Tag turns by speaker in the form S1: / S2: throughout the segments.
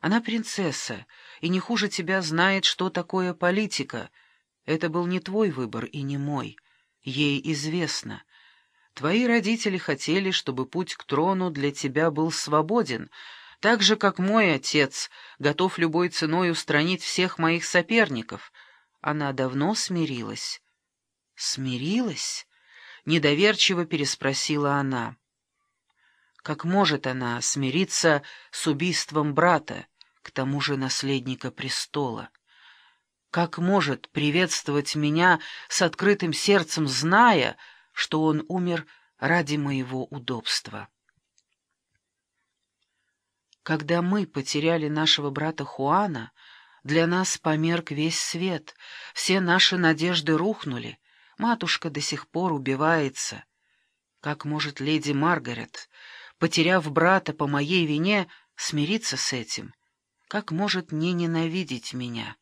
S1: Она принцесса, и не хуже тебя знает, что такое политика. Это был не твой выбор и не мой. Ей известно. Твои родители хотели, чтобы путь к трону для тебя был свободен, так же, как мой отец готов любой ценой устранить всех моих соперников. Она давно смирилась. «Смирилась?» — недоверчиво переспросила она. Как может она смириться с убийством брата, к тому же наследника престола? Как может приветствовать меня с открытым сердцем, зная, что он умер ради моего удобства? Когда мы потеряли нашего брата Хуана, для нас померк весь свет, все наши надежды рухнули, матушка до сих пор убивается. Как может леди Маргарет потеряв брата по моей вине, смириться с этим? Как может не ненавидеть меня?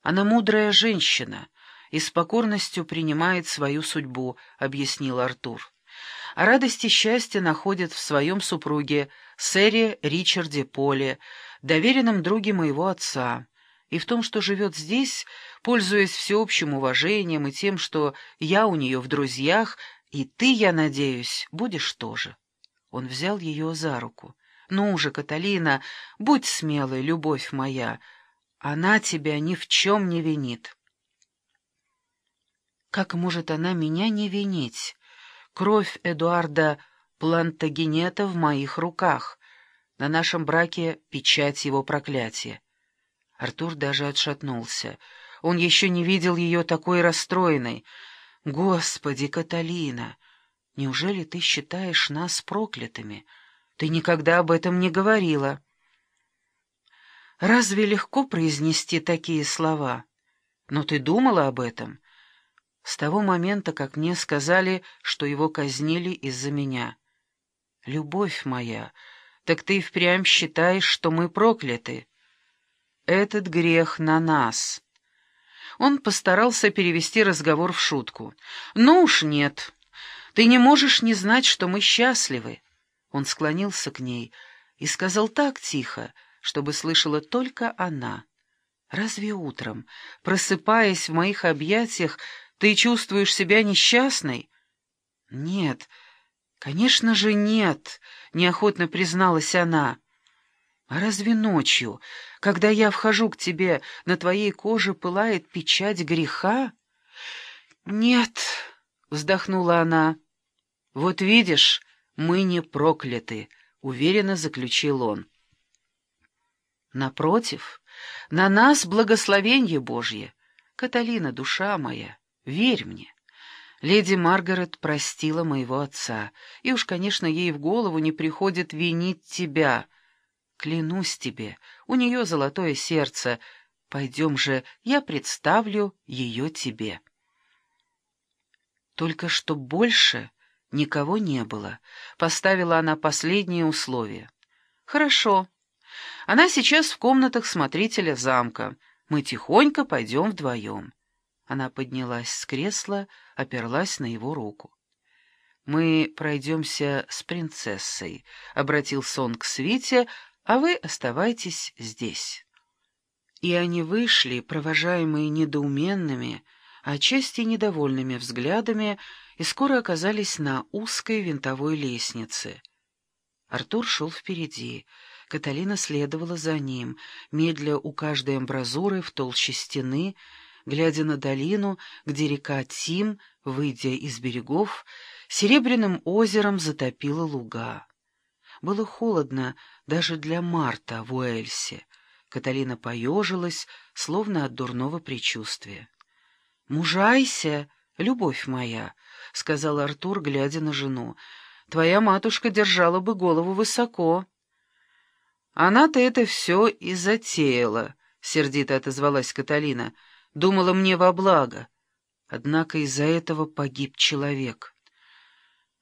S1: Она мудрая женщина и с покорностью принимает свою судьбу, — объяснил Артур. А радость и счастье находит в своем супруге, сэре Ричарде Поле, доверенном друге моего отца, и в том, что живет здесь, пользуясь всеобщим уважением и тем, что я у нее в друзьях, и ты, я надеюсь, будешь тоже. Он взял ее за руку. «Ну же, Каталина, будь смелой, любовь моя. Она тебя ни в чем не винит». «Как может она меня не винить? Кровь Эдуарда Плантагенета в моих руках. На нашем браке печать его проклятия». Артур даже отшатнулся. Он еще не видел ее такой расстроенной. «Господи, Каталина, неужели ты считаешь нас проклятыми? Ты никогда об этом не говорила». «Разве легко произнести такие слова? Но ты думала об этом?» С того момента, как мне сказали, что его казнили из-за меня. «Любовь моя, так ты впрямь считаешь, что мы прокляты?» «Этот грех на нас». Он постарался перевести разговор в шутку. «Ну уж нет. Ты не можешь не знать, что мы счастливы». Он склонился к ней и сказал так тихо, чтобы слышала только она. «Разве утром, просыпаясь в моих объятиях, ты чувствуешь себя несчастной?» «Нет, конечно же нет», — неохотно призналась она. А разве ночью, когда я вхожу к тебе, на твоей коже пылает печать греха? Нет, вздохнула она. Вот видишь, мы не прокляты, уверенно заключил он. Напротив, на нас благословение Божье. Каталина, душа моя, верь мне. Леди Маргарет простила моего отца, и уж, конечно, ей в голову не приходит винить тебя — Клянусь тебе, у нее золотое сердце. Пойдем же, я представлю ее тебе. Только что больше никого не было. Поставила она последнее условие. Хорошо. Она сейчас в комнатах смотрителя замка. Мы тихонько пойдем вдвоем. Она поднялась с кресла, оперлась на его руку. «Мы пройдемся с принцессой», — обратился он к Свите, а вы оставайтесь здесь». И они вышли, провожаемые недоуменными, а отчасти недовольными взглядами, и скоро оказались на узкой винтовой лестнице. Артур шел впереди, Каталина следовала за ним, медля у каждой амбразуры в толще стены, глядя на долину, где река Тим, выйдя из берегов, серебряным озером затопила луга. Было холодно даже для Марта в Уэльсе. Каталина поежилась, словно от дурного предчувствия. «Мужайся, любовь моя», — сказал Артур, глядя на жену. «Твоя матушка держала бы голову высоко». «Она-то это все и затеяла», — сердито отозвалась Каталина. «Думала мне во благо. Однако из-за этого погиб человек.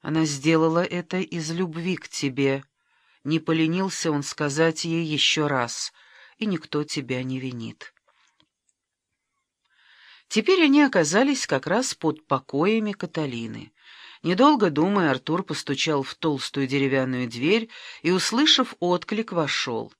S1: Она сделала это из любви к тебе». Не поленился он сказать ей еще раз, и никто тебя не винит. Теперь они оказались как раз под покоями Каталины. Недолго думая, Артур постучал в толстую деревянную дверь и, услышав отклик, вошел.